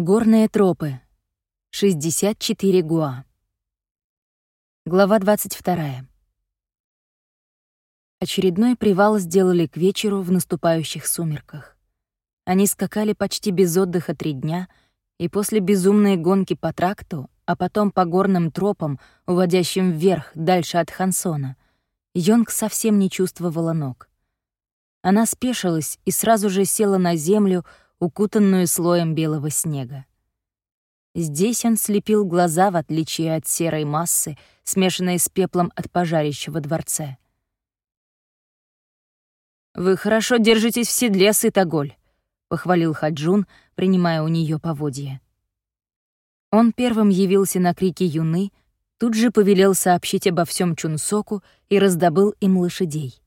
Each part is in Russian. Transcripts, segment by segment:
Горные тропы. 64 гуа. Глава 22. Очередной привал сделали к вечеру в наступающих сумерках. Они скакали почти без отдыха три дня, и после безумной гонки по тракту, а потом по горным тропам, уводящим вверх, дальше от Хансона, Йонг совсем не чувствовала ног. Она спешилась и сразу же села на землю, укутанную слоем белого снега. Здесь он слепил глаза, в отличие от серой массы, смешанной с пеплом от пожарища дворце. «Вы хорошо держитесь в седле, Сытоголь», — похвалил Хаджун, принимая у нее поводья. Он первым явился на крики юны, тут же повелел сообщить обо всем Чунсоку и раздобыл им лошадей.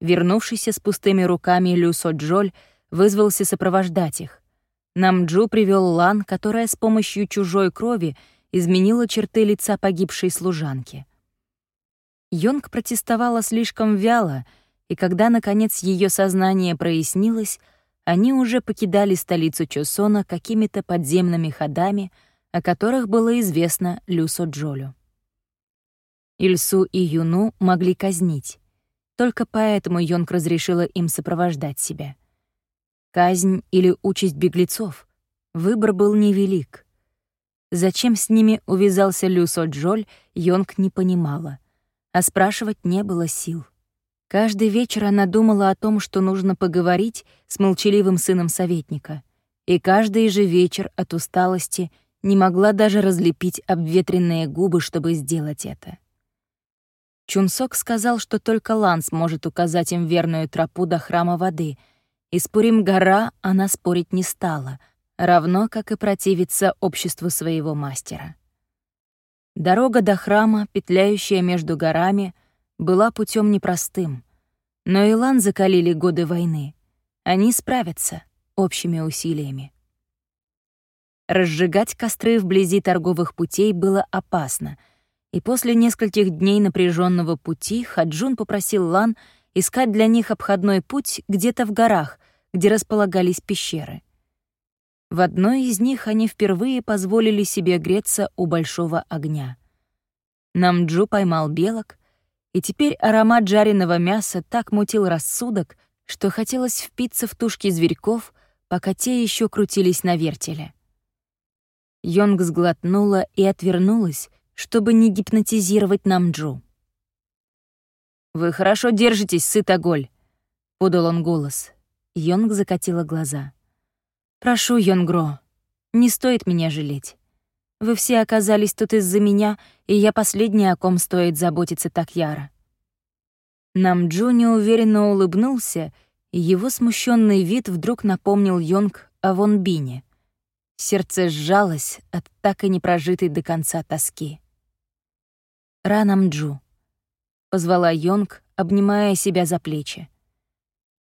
Вернувшийся с пустыми руками Люсо Джоль вызвался сопровождать их. Намджу привел Лан, которая с помощью чужой крови изменила черты лица погибшей служанки. Йонг протестовала слишком вяло, и когда, наконец, ее сознание прояснилось, они уже покидали столицу Чосона какими-то подземными ходами, о которых было известно Люсо Джолю. Ильсу и Юну могли казнить. Только поэтому Йонг разрешила им сопровождать себя. Казнь или участь беглецов. Выбор был невелик. Зачем с ними увязался Люсо Джоль, Йонг не понимала. А спрашивать не было сил. Каждый вечер она думала о том, что нужно поговорить с молчаливым сыном советника. И каждый же вечер от усталости не могла даже разлепить обветренные губы, чтобы сделать это. Чунсок сказал, что только Ланс может указать им верную тропу до храма воды — и с Пурим-гора она спорить не стала, равно как и противиться обществу своего мастера. Дорога до храма, петляющая между горами, была путем непростым. Но Илан закалили годы войны. Они справятся общими усилиями. Разжигать костры вблизи торговых путей было опасно, и после нескольких дней напряженного пути Хаджун попросил Лан искать для них обходной путь где-то в горах, где располагались пещеры. В одной из них они впервые позволили себе греться у большого огня. Намджу поймал белок, и теперь аромат жареного мяса так мутил рассудок, что хотелось впиться в тушки зверьков, пока те еще крутились на вертеле. Йонг сглотнула и отвернулась, чтобы не гипнотизировать Намджу. «Вы хорошо держитесь, Сытоголь», — подал он голос. Йонг закатила глаза. «Прошу, Йонгро, не стоит меня жалеть. Вы все оказались тут из-за меня, и я последняя, о ком стоит заботиться так яро». Намджу неуверенно улыбнулся, и его смущенный вид вдруг напомнил Йонг о Вон Бине. Сердце сжалось от так и не прожитой до конца тоски. «Ра Намджу», — позвала Йонг, обнимая себя за плечи.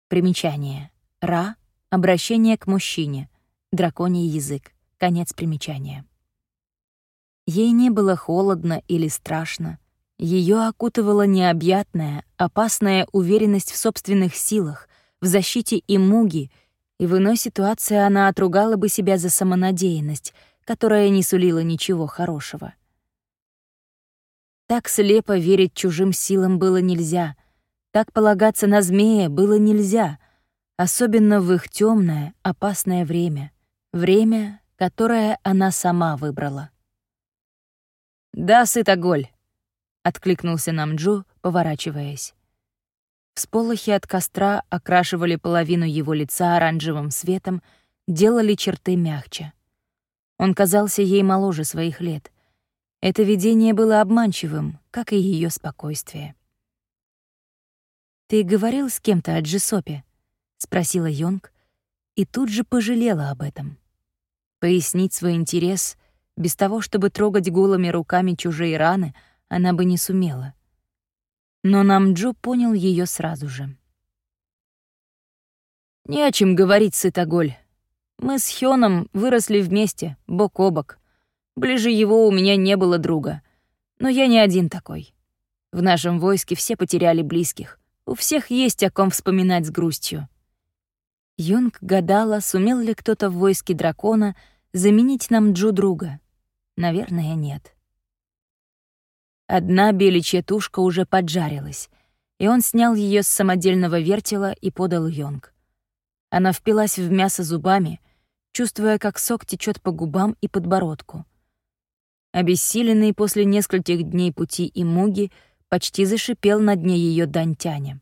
Примечание. Ра — обращение к мужчине, драконий язык, конец примечания. Ей не было холодно или страшно. Ее окутывала необъятная, опасная уверенность в собственных силах, в защите и муги, и в иной ситуации она отругала бы себя за самонадеянность, которая не сулила ничего хорошего. Так слепо верить чужим силам было нельзя, так полагаться на змея было нельзя, особенно в их темное, опасное время, время, которое она сама выбрала. «Да, сытоголь», — откликнулся Намджу, поворачиваясь. Всполохи от костра окрашивали половину его лица оранжевым светом, делали черты мягче. Он казался ей моложе своих лет — это видение было обманчивым, как и ее спокойствие. «Ты говорил с кем-то о Джисопе?» — спросила Йонг, и тут же пожалела об этом. Пояснить свой интерес без того, чтобы трогать голыми руками чужие раны, она бы не сумела. Но Намджо понял ее сразу же. «Не о чем говорить, Сытоголь. Мы с Хёном выросли вместе, бок о бок. Ближе его у меня не было друга. Но я не один такой. В нашем войске все потеряли близких. У всех есть о ком вспоминать с грустью. Юнг гадала, сумел ли кто-то в войске дракона заменить нам Джу друга? Наверное, нет. Одна беличья тушка уже поджарилась, и он снял ее с самодельного вертела и подал Йонг. Она впилась в мясо зубами, чувствуя, как сок течет по губам и подбородку. Обессиленный после нескольких дней пути и муги почти зашипел на дне ее дантяня.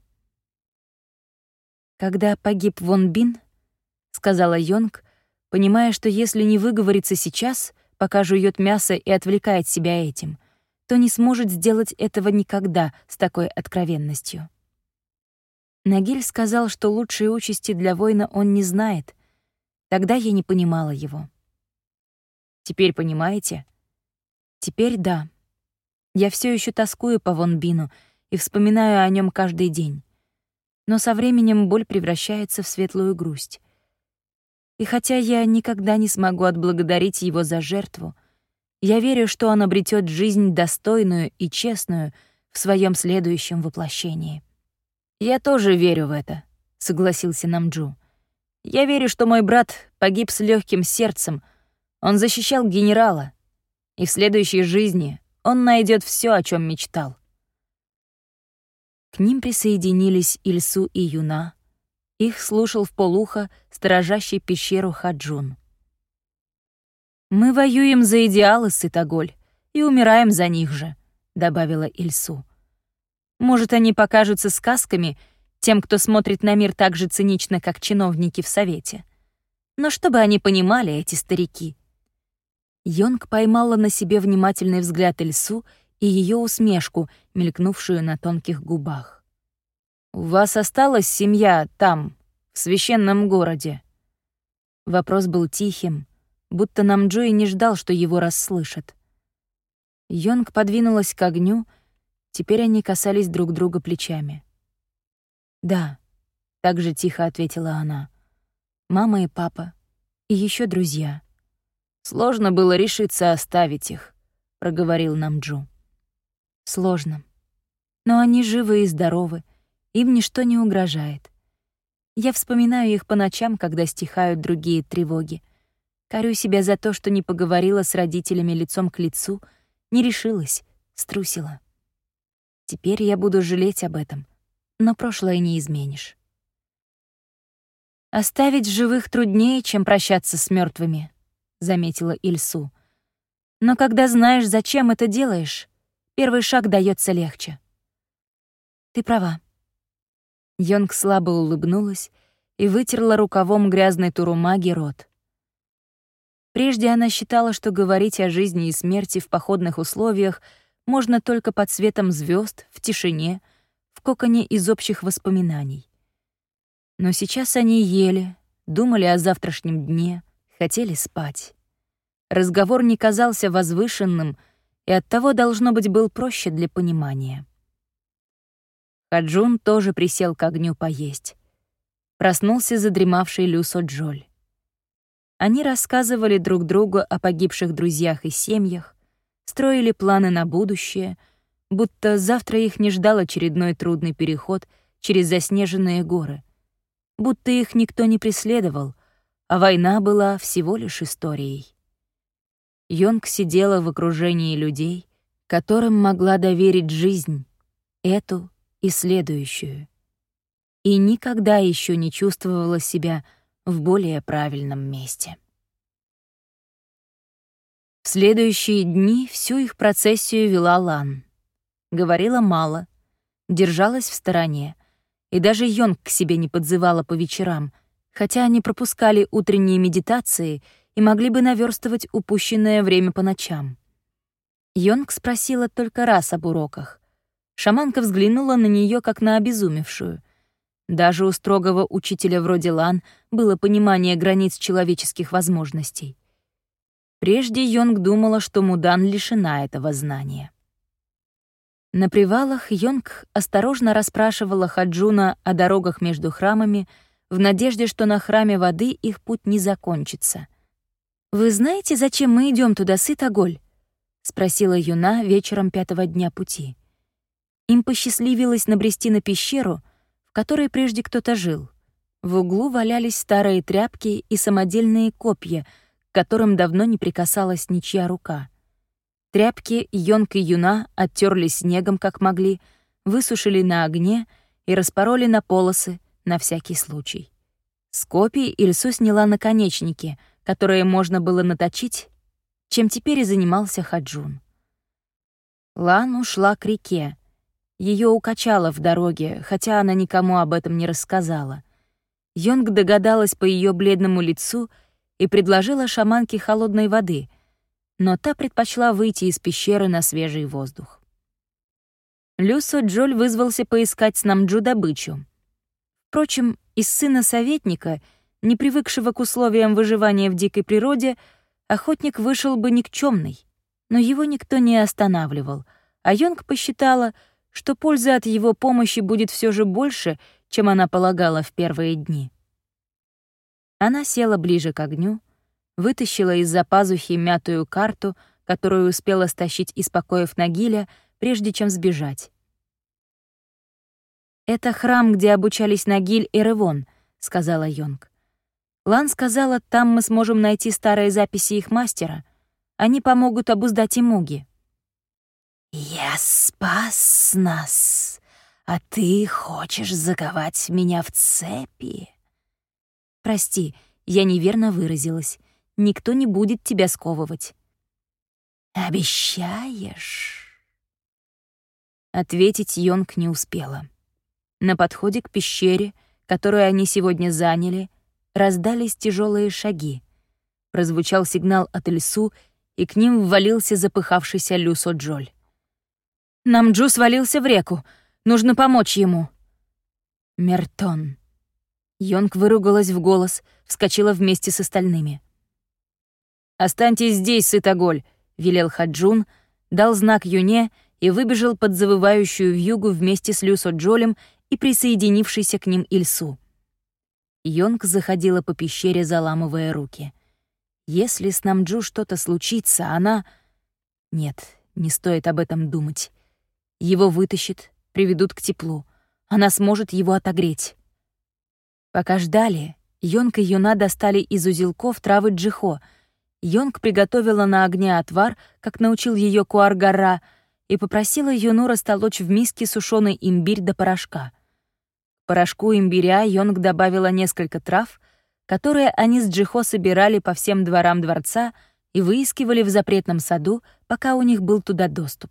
«Когда погиб Вон Бин», — сказала Йонг, понимая, что если не выговорится сейчас, пока жует мясо и отвлекает себя этим — то не сможет сделать этого никогда с такой откровенностью. Нагиль сказал, что лучшей участи для воина он не знает. Тогда я не понимала его. Теперь понимаете? Теперь да. Я все еще тоскую по Вон Бину и вспоминаю о нем каждый день. Но со временем боль превращается в светлую грусть. И хотя я никогда не смогу отблагодарить его за жертву, я верю, что он обретет жизнь достойную и честную в своем следующем воплощении. «Я тоже верю в это», — согласился Намджу. «Я верю, что мой брат погиб с легким сердцем. Он защищал генерала, и в следующей жизни он найдет все, о чем мечтал». К ним присоединились Ильсу и Юна. Их слушал в полухо сторожащий пещеру Хаджун. «Мы воюем за идеалы, Сытоголь, и умираем за них же», — добавила Ильсу. «Может, они покажутся сказками тем, кто смотрит на мир так же цинично, как чиновники в Совете. Но чтобы они понимали, эти старики». Йонг поймала на себе внимательный взгляд Ильсу и ее усмешку, мелькнувшую на тонких губах. «У вас осталась семья там, в священном городе?» Вопрос был тихим, будто нам Джои не ждал, что его расслышат. Йонг подвинулась к огню, теперь они касались друг друга плечами. «Да», — так же тихо ответила она. «Мама и папа, и еще друзья». «Сложно было решиться оставить их», — проговорил Намджу. «Сложно. Но они живы и здоровы, им ничто не угрожает. Я вспоминаю их по ночам, когда стихают другие тревоги. Корю себя за то, что не поговорила с родителями лицом к лицу, не решилась, струсила. Теперь я буду жалеть об этом, но прошлое не изменишь. «Оставить живых труднее, чем прощаться с мертвыми, заметила Ильсу. «Но когда знаешь, зачем это делаешь, первый шаг дается легче». «Ты права». Йонг слабо улыбнулась и вытерла рукавом грязной турумаги рот. Прежде она считала, что говорить о жизни и смерти в походных условиях можно только под светом звезд, в тишине, в коконе из общих воспоминаний. Но сейчас они ели, думали о завтрашнем дне, хотели спать. Разговор не казался возвышенным и оттого, должно быть, был проще для понимания. Хаджун тоже присел к огню поесть. Проснулся задремавший Люсо Джоль. Они рассказывали друг другу о погибших друзьях и семьях, строили планы на будущее, будто завтра их не ждал очередной трудный переход через заснеженные горы, будто их никто не преследовал, а война была всего лишь историей. Йонг сидела в окружении людей, которым могла доверить жизнь, эту и следующую. И никогда еще не чувствовала себя в более правильном месте. В следующие дни всю их процессию вела Лан. Говорила мало, держалась в стороне, и даже Йонг к себе не подзывала по вечерам, хотя они пропускали утренние медитации и могли бы наверстывать упущенное время по ночам. Йонг спросила только раз об уроках. Шаманка взглянула на нее как на обезумевшую — даже у строгого учителя вроде Лан было понимание границ человеческих возможностей. Прежде Йонг думала, что Мудан лишена этого знания. На привалах Йонг осторожно расспрашивала Хаджуна о дорогах между храмами в надежде, что на храме воды их путь не закончится. «Вы знаете, зачем мы идем туда, Сытоголь?» — спросила Юна вечером пятого дня пути. Им посчастливилось набрести на пещеру — в которой прежде кто-то жил. В углу валялись старые тряпки и самодельные копья, к которым давно не прикасалась ничья рука. Тряпки Йонг и Юна оттерли снегом, как могли, высушили на огне и распороли на полосы на всякий случай. С копий Ильсу сняла наконечники, которые можно было наточить, чем теперь и занимался Хаджун. Лан ушла к реке. Ее укачало в дороге, хотя она никому об этом не рассказала. Йонг догадалась по ее бледному лицу и предложила шаманке холодной воды, но та предпочла выйти из пещеры на свежий воздух. Люсо Джоль вызвался поискать с Намджу добычу. Впрочем, из сына советника, не привыкшего к условиям выживания в дикой природе, охотник вышел бы никчемный, но его никто не останавливал, а Йонг посчитала, что пользы от его помощи будет все же больше, чем она полагала в первые дни. Она села ближе к огню, вытащила из-за пазухи мятую карту, которую успела стащить из покоев Нагиля, прежде чем сбежать. «Это храм, где обучались Нагиль и Ревон», — сказала Йонг. Лан сказала, там мы сможем найти старые записи их мастера. Они помогут обуздать и муги. «Я спас нас, а ты хочешь заковать меня в цепи?» «Прости, я неверно выразилась. Никто не будет тебя сковывать». «Обещаешь?» Ответить Йонг не успела. На подходе к пещере, которую они сегодня заняли, раздались тяжелые шаги. Прозвучал сигнал от Ильсу, и к ним ввалился запыхавшийся Люсо Джоль. «Нам Джу свалился в реку. Нужно помочь ему». «Мертон». Йонг выругалась в голос, вскочила вместе с остальными. «Останьтесь здесь, Сытоголь», — велел Хаджун, дал знак Юне и выбежал под завывающую вьюгу вместе с Люсо Джолем и присоединившийся к ним Ильсу. Йонг заходила по пещере, заламывая руки. Если с Намджу что-то случится, она... Нет, не стоит об этом думать. Его вытащит, приведут к теплу. Она сможет его отогреть. Пока ждали, Йонг и Юна достали из узелков травы джихо. Йонг приготовила на огне отвар, как научил ее Куаргара, и попросила Юну растолочь в миске сушеный имбирь до порошка порошку имбиря Йонг добавила несколько трав, которые они с Джихо собирали по всем дворам дворца и выискивали в запретном саду, пока у них был туда доступ.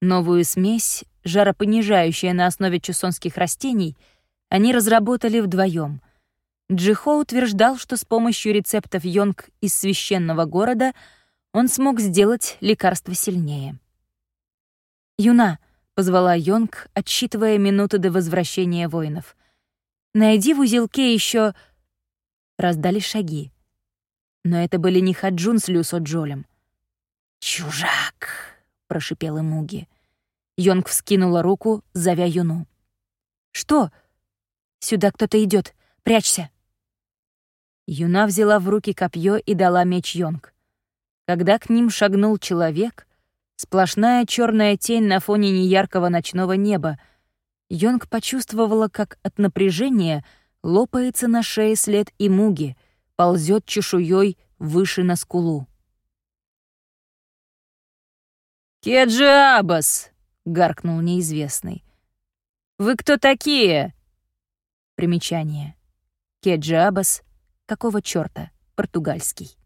Новую смесь, жаропонижающая на основе чусонских растений, они разработали вдвоем. Джихо утверждал, что с помощью рецептов Йонг из священного города он смог сделать лекарство сильнее. «Юна», позвала Йонг, отсчитывая минуты до возвращения воинов. «Найди в узелке еще. Раздались шаги. Но это были не Хаджун с Люсо Джолем. «Чужак!» — прошипела Муги. Йонг вскинула руку, зовя Юну. «Что? Сюда кто-то идет. Прячься!» Юна взяла в руки копье и дала меч Йонг. Когда к ним шагнул человек, Сплошная черная тень на фоне неяркого ночного неба. Йонг почувствовала, как от напряжения лопается на шее след и муги, ползет чешуей выше на скулу. «Кеджиабас!» — гаркнул неизвестный. «Вы кто такие?» Примечание. Кеджиабас — какого чёрта, португальский.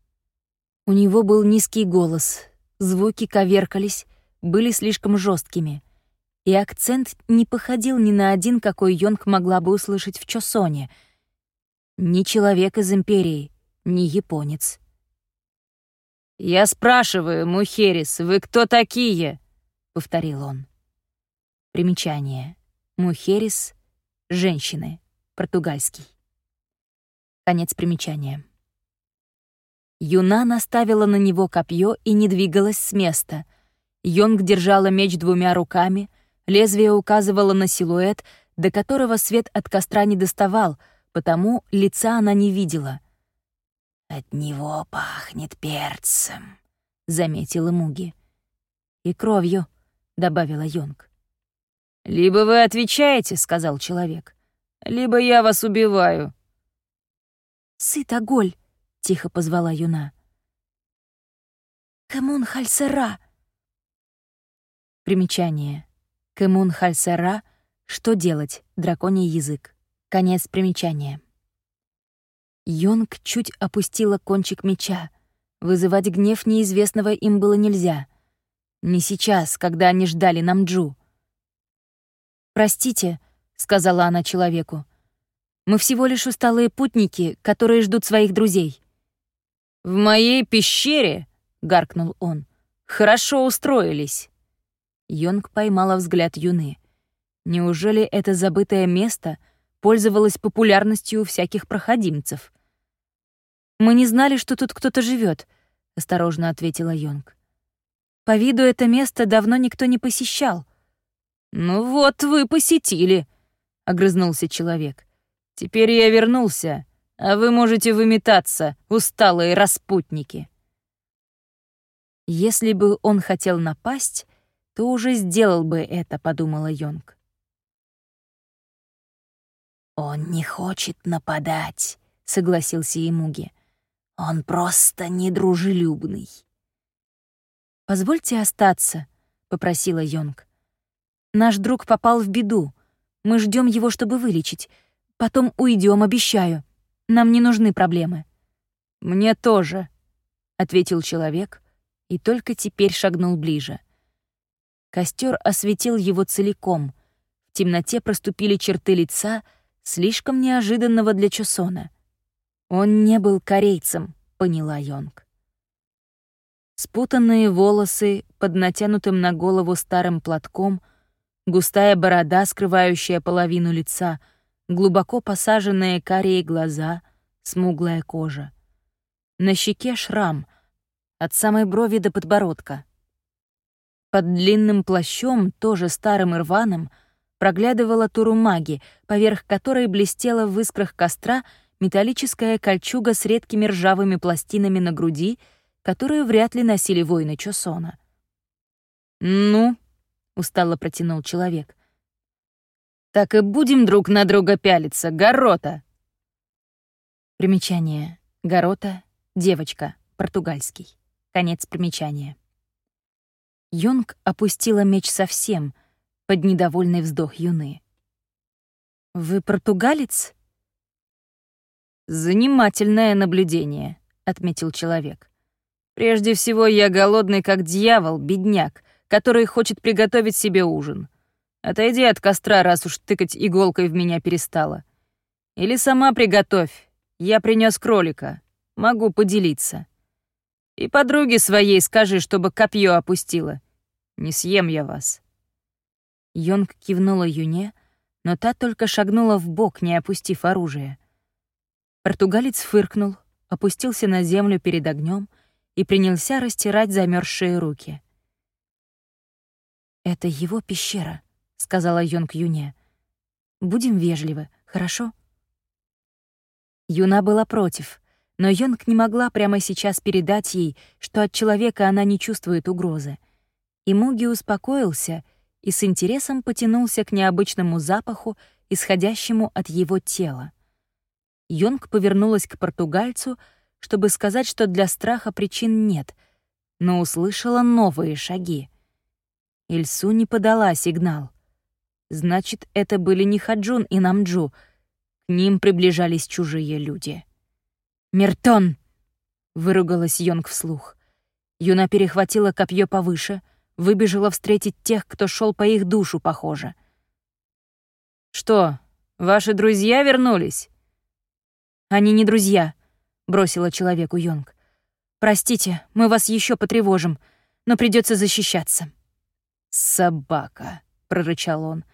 У него был низкий голос, Звуки коверкались, были слишком жесткими, и акцент не походил ни на один, какой Йонг могла бы услышать в Чосоне. Ни человек из Империи, ни японец. «Я спрашиваю, Мухерис, вы кто такие?» — повторил он. Примечание. Мухерис — женщины, португальский. Конец примечания. Юна наставила на него копье и не двигалась с места. Йонг держала меч двумя руками, лезвие указывало на силуэт, до которого свет от костра не доставал, потому лица она не видела. «От него пахнет перцем», — заметила Муги. «И кровью», — добавила Йонг. «Либо вы отвечаете», — сказал человек, — «либо я вас убиваю». «Сыт, Аголь!» — тихо позвала Юна. Кэмун Хальсера!» Примечание. Кэмун Хальсера «Что делать?» Драконий язык. Конец примечания. Йонг чуть опустила кончик меча. Вызывать гнев неизвестного им было нельзя. Не сейчас, когда они ждали Намджу. «Простите», — сказала она человеку. «Мы всего лишь усталые путники, которые ждут своих друзей». «В моей пещере», — гаркнул он, — «хорошо устроились». Йонг поймала взгляд Юны. Неужели это забытое место пользовалось популярностью у всяких проходимцев? «Мы не знали, что тут кто-то живет, осторожно ответила Йонг. «По виду это место давно никто не посещал». «Ну вот вы посетили», — огрызнулся человек. «Теперь я вернулся, а вы можете выметаться, усталые распутники». Если бы он хотел напасть, то уже сделал бы это, подумала Йонг. «Он не хочет нападать», — согласился Имуги. «Он просто недружелюбный». «Позвольте остаться», — попросила Йонг. «Наш друг попал в беду. Мы ждем его, чтобы вылечить. Потом уйдем, обещаю. Нам не нужны проблемы». «Мне тоже», — ответил человек и только теперь шагнул ближе. Костер осветил его целиком. В темноте проступили черты лица — слишком неожиданного для Чусона. Он не был корейцем, поняла Йонг. Спутанные волосы под натянутым на голову старым платком, густая борода, скрывающая половину лица, глубоко посаженные карие глаза, смуглая кожа. На щеке шрам, от самой брови до подбородка. Под длинным плащом, тоже старым и рваным, проглядывала турумаги, поверх которой блестела в искрах костра металлическая кольчуга с редкими ржавыми пластинами на груди, которую вряд ли носили воины Чосона. «Ну», — устало протянул человек, — «так и будем друг на друга пялиться, Горота!» Примечание. Горота — девочка, португальский. Конец примечания. Йонг опустила меч совсем, под недовольный вздох юны. «Вы португалец?» «Занимательное наблюдение», — отметил человек. «Прежде всего, я голодный как дьявол, бедняк, который хочет приготовить себе ужин. Отойди от костра, раз уж тыкать иголкой в меня перестала. Или сама приготовь. Я принес кролика. Могу поделиться. И подруге своей скажи, чтобы копье опустила. Не съем я вас». Йонг кивнула Юне, но та только шагнула в бок, не опустив оружие. Португалец фыркнул, опустился на землю перед огнем и принялся растирать замерзшие руки. «Это его пещера», — сказала Йонг Юне. «Будем вежливы, хорошо?» Юна была против, но Йонг не могла прямо сейчас передать ей, что от человека она не чувствует угрозы. И Муги успокоился и с интересом потянулся к необычному запаху, исходящему от его тела. Йонг повернулась к португальцу, чтобы сказать, что для страха причин нет, но услышала новые шаги. Ильсу не подала сигнал. Значит, это были не Хаджун и Намджу. К ним приближались чужие люди. «Мертон!» — выругалась Йонг вслух. Юна перехватила копье повыше — выбежала встретить тех, кто шел по их душу, похоже. «Что, ваши друзья вернулись?» «Они не друзья», — бросила человеку Йонг. «Простите, мы вас еще потревожим, но придется защищаться». «Собака», — прорычал он.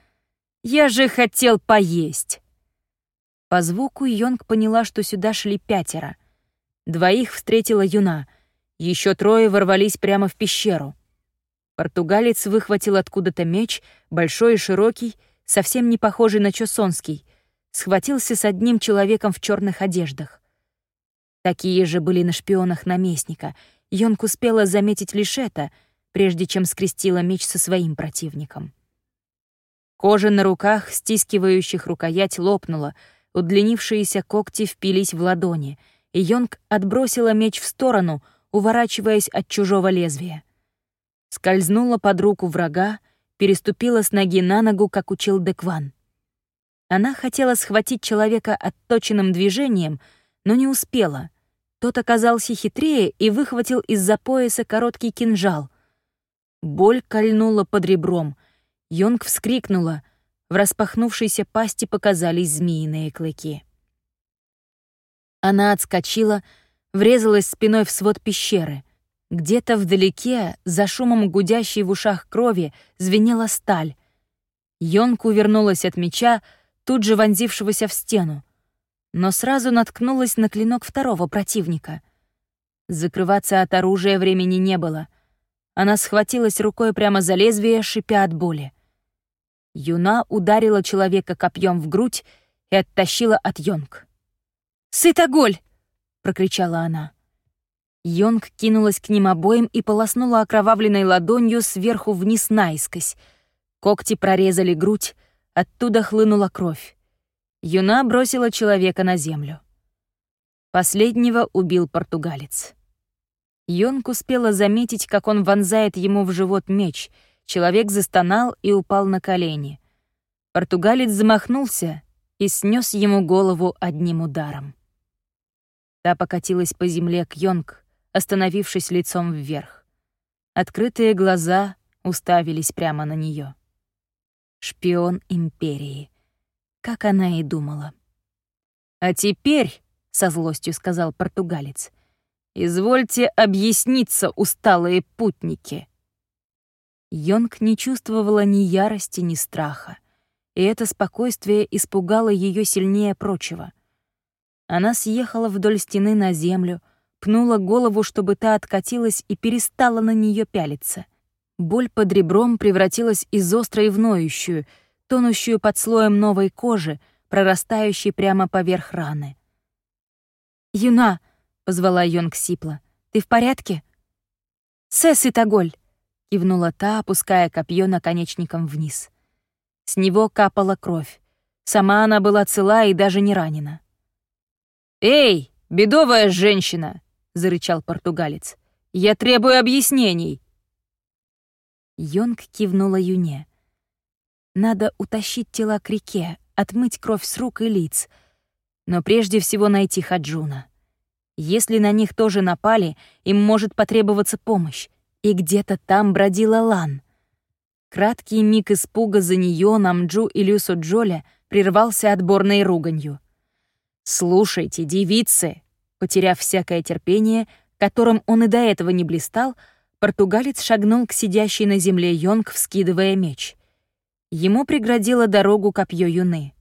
«Я же хотел поесть». По звуку Йонг поняла, что сюда шли пятеро. Двоих встретила Юна, еще трое ворвались прямо в пещеру. Португалец выхватил откуда-то меч, большой и широкий, совсем не похожий на чосонский, схватился с одним человеком в черных одеждах. Такие же были на шпионах наместника. Йонг успела заметить лишь это, прежде чем скрестила меч со своим противником. Кожа на руках, стискивающих рукоять, лопнула, удлинившиеся когти впились в ладони, и Йонг отбросила меч в сторону, уворачиваясь от чужого лезвия. Скользнула под руку врага, переступила с ноги на ногу, как учил Декван. Она хотела схватить человека отточенным движением, но не успела. Тот оказался хитрее и выхватил из-за пояса короткий кинжал. Боль кольнула под ребром. Йонг вскрикнула. В распахнувшейся пасти показались змеиные клыки. Она отскочила, врезалась спиной в свод пещеры. Где-то вдалеке, за шумом гудящей в ушах крови, звенела сталь. Йонг увернулась от меча, тут же вонзившегося в стену, но сразу наткнулась на клинок второго противника. Закрываться от оружия времени не было. Она схватилась рукой прямо за лезвие, шипя от боли. Юна ударила человека копьем в грудь и оттащила от Йонг. «Сытоголь!» — прокричала она. Йонг кинулась к ним обоим и полоснула окровавленной ладонью сверху вниз наискось. Когти прорезали грудь, оттуда хлынула кровь. Юна бросила человека на землю. Последнего убил португалец. Йонг успела заметить, как он вонзает ему в живот меч. Человек застонал и упал на колени. Португалец замахнулся и снес ему голову одним ударом. Та покатилась по земле к Йонг, остановившись лицом вверх. Открытые глаза уставились прямо на нее. Шпион Империи. Как она и думала. «А теперь», — со злостью сказал португалец, «извольте объясниться, усталые путники». Йонг не чувствовала ни ярости, ни страха, и это спокойствие испугало ее сильнее прочего. Она съехала вдоль стены на землю, пнула голову, чтобы та откатилась и перестала на нее пялиться. Боль под ребром превратилась из острой в ноющую, тонущую под слоем новой кожи, прорастающей прямо поверх раны. «Юна!» — позвала Йонг сипло. «Ты в порядке?» «Сэс и Таголь!» — кивнула та, опуская копье наконечником вниз. С него капала кровь. Сама она была цела и даже не ранена. «Эй, бедовая женщина!» зарычал португалец. «Я требую объяснений!» Йонг кивнула Юне. «Надо утащить тела к реке, отмыть кровь с рук и лиц, но прежде всего найти Хаджуна. Если на них тоже напали, им может потребоваться помощь, и где-то там бродила Лан». Краткий миг испуга за нее, Намджу и Люсу Джоля прервался отборной руганью. «Слушайте, девицы!» Потеряв всякое терпение, которым он и до этого не блистал, португалец шагнул к сидящей на земле Йонг, вскидывая меч. Ему преградило дорогу копье юны.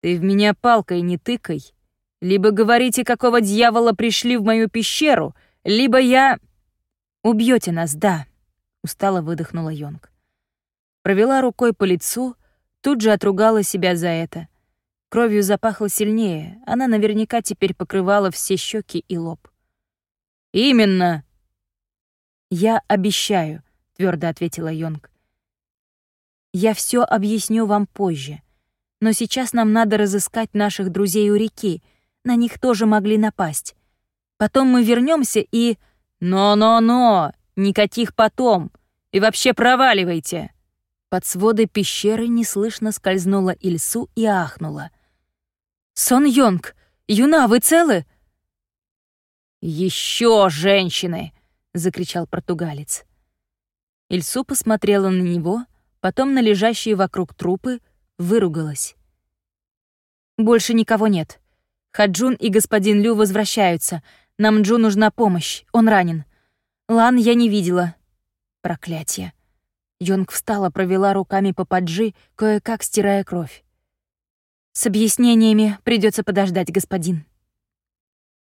«Ты в меня палкой не тыкай. Либо говорите, какого дьявола пришли в мою пещеру, либо я...» Убьете нас, да», — устало выдохнула Йонг. Провела рукой по лицу, тут же отругала себя за это — Кровью запахло сильнее, она наверняка теперь покрывала все щеки и лоб. «Именно!» «Я обещаю», — твердо ответила Йонг. «Я все объясню вам позже. Но сейчас нам надо разыскать наших друзей у реки. На них тоже могли напасть. Потом мы вернемся и...» «Но-но-но! Никаких потом! И вообще проваливайте!» Под своды пещеры неслышно скользнула Ильсу и ахнула — Сон Йонг, Юна, вы целы?» «Еще женщины!» — закричал португалец. Ильсу посмотрела на него, потом на лежащие вокруг трупы, выругалась. «Больше никого нет. Хаджун и господин Лю возвращаются. Нам Джу нужна помощь, он ранен. Лан я не видела. Проклятие!» Йонг встала, провела руками по поджи, кое-как стирая кровь. С объяснениями придется подождать, господин.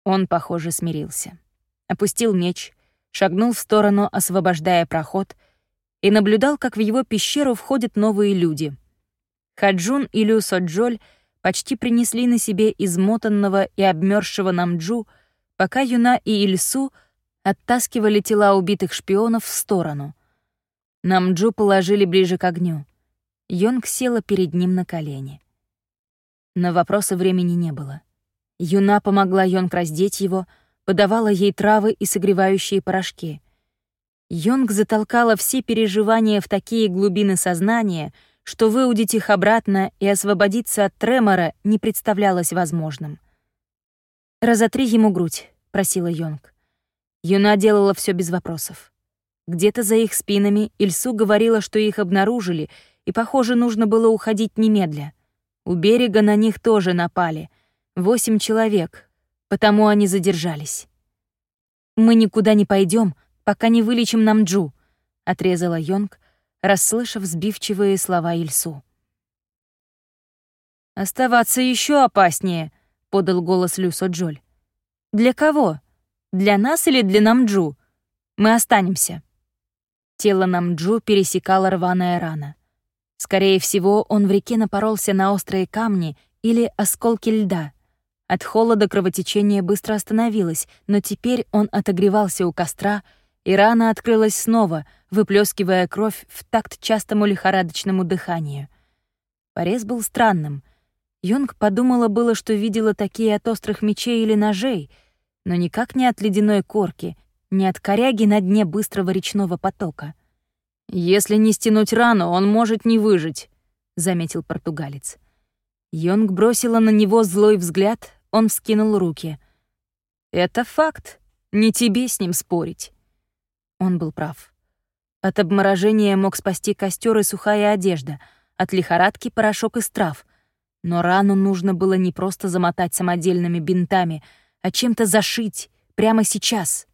Он, похоже, смирился. Опустил меч, шагнул в сторону, освобождая проход, и наблюдал, как в его пещеру входят новые люди. Хаджун и Лю Соджоль почти принесли на себе измотанного и обмерзшего Намджу, пока Юна и Ильсу оттаскивали тела убитых шпионов в сторону. Намджу положили ближе к огню. Йонг села перед ним на колени. На вопросы времени не было. Юна помогла Йонг раздеть его, подавала ей травы и согревающие порошки. Йонг затолкала все переживания в такие глубины сознания, что выудить их обратно и освободиться от тремора не представлялось возможным. «Разотри ему грудь», — просила Йонг. Юна делала все без вопросов. Где-то за их спинами Ильсу говорила, что их обнаружили, и, похоже, нужно было уходить немедля. У берега на них тоже напали. Восемь человек, потому они задержались. «Мы никуда не пойдем, пока не вылечим Намджу», — отрезала Йонг, расслышав сбивчивые слова Ильсу. «Оставаться еще опаснее», — подал голос Люсо Джоль. «Для кого? Для нас или для Намджу? Мы останемся». Тело Намджу пересекала рваная рана. Скорее всего, он в реке напоролся на острые камни или осколки льда. От холода кровотечение быстро остановилось, но теперь он отогревался у костра, и рана открылась снова, выплескивая кровь в такт частому лихорадочному дыханию. Порез был странным. Йонг подумала было, что видела такие от острых мечей или ножей, но никак не от ледяной корки, не от коряги на дне быстрого речного потока. «Если не стянуть рану, он может не выжить», — заметил португалец. Йонг бросила на него злой взгляд, он вскинул руки. «Это факт. Не тебе с ним спорить». Он был прав. От обморожения мог спасти костер и сухая одежда, от лихорадки порошок из трав. Но рану нужно было не просто замотать самодельными бинтами, а чем-то зашить прямо сейчас.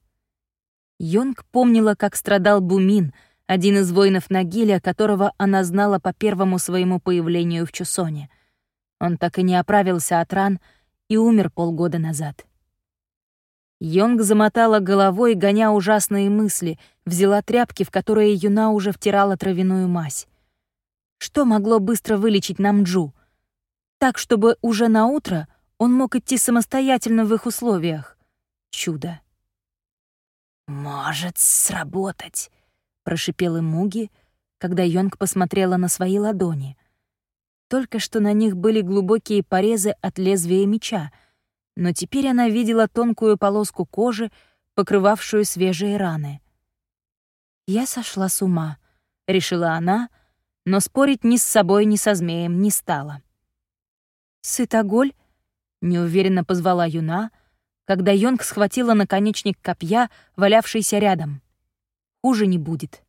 Йонг помнила, как страдал Бумин, один из воинов Нагиля, которого она знала по первому своему появлению в Чусоне. Он так и не оправился от ран и умер полгода назад. Йонг замотала головой, гоня ужасные мысли, взяла тряпки, в которые Юна уже втирала травяную мазь. Что могло быстро вылечить Намджу? Так, чтобы уже на утро он мог идти самостоятельно в их условиях. Чудо. «Может сработать», — прошипел им Муги, когда Йонг посмотрела на свои ладони. Только что на них были глубокие порезы от лезвия меча — но теперь она видела тонкую полоску кожи, покрывавшую свежие раны. «Я сошла с ума», — решила она, но спорить ни с собой, ни со змеем не стала. «Сытоголь?» — неуверенно позвала Юна, когда Йонг схватила наконечник копья, валявшийся рядом. «Хуже не будет».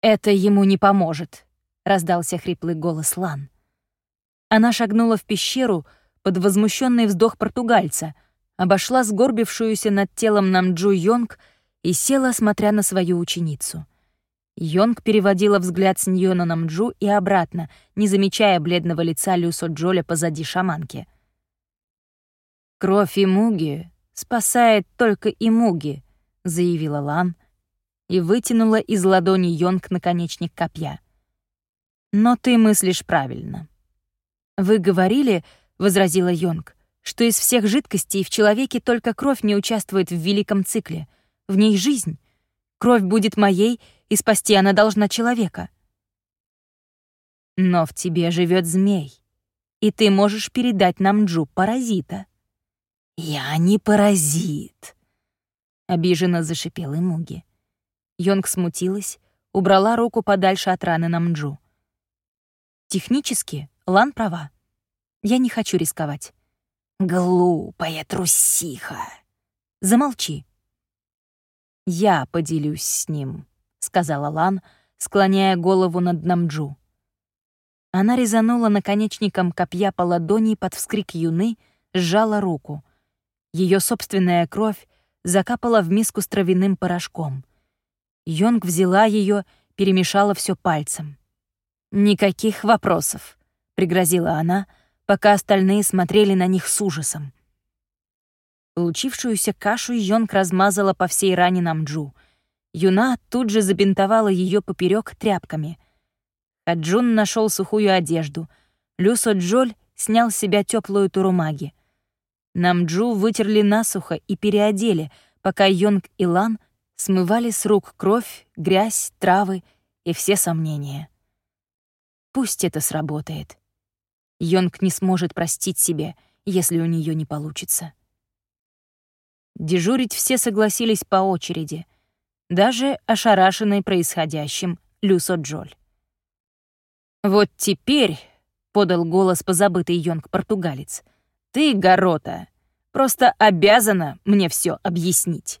«Это ему не поможет», — раздался хриплый голос Лан. Она шагнула в пещеру, — под возмущенный вздох португальца, обошла сгорбившуюся над телом Намджу Йонг и села, смотря на свою ученицу. Йонг переводила взгляд с нее на Намджу и обратно, не замечая бледного лица Люсо Джоля позади шаманки. «Кровь Имуги спасает только Имуги», — заявила Лан и вытянула из ладони Йонг наконечник копья. «Но ты мыслишь правильно. Вы говорили, — возразила Йонг, «что из всех жидкостей в человеке только кровь не участвует в великом цикле. В ней жизнь. Кровь будет моей, и спасти она должна человека». «Но в тебе живет змей, и ты можешь передать нам Джу паразита». «Я не паразит», — обиженно зашипел Имуги. Йонг смутилась, убрала руку подальше от раны Намджу. Технически Лан права. Я не хочу рисковать. Глупая трусиха. Замолчи. Я поделюсь с ним, сказала Лан, склоняя голову над Намджу. Она резанула наконечником копья по ладони под вскрик юны, сжала руку. Ее собственная кровь закапала в миску с травяным порошком. Йонг взяла ее, перемешала все пальцем. «Никаких вопросов», — пригрозила она, пока остальные смотрели на них с ужасом. Получившуюся кашу Йонг размазала по всей ране Намджу. Юна тут же забинтовала ее поперек тряпками. Хаджун нашел сухую одежду. Люсо Джоль снял с себя теплую турумаги. Намджу вытерли насухо и переодели, пока Йонг и Лан смывали с рук кровь, грязь, травы и все сомнения. Пусть это сработает. Йонг не сможет простить себе, если у нее не получится. Дежурить все согласились по очереди, даже ошарашенный происходящим Люсо Джоль. «Вот теперь», — подал голос позабытый Йонг-португалец, — «ты, Горота, просто обязана мне все объяснить».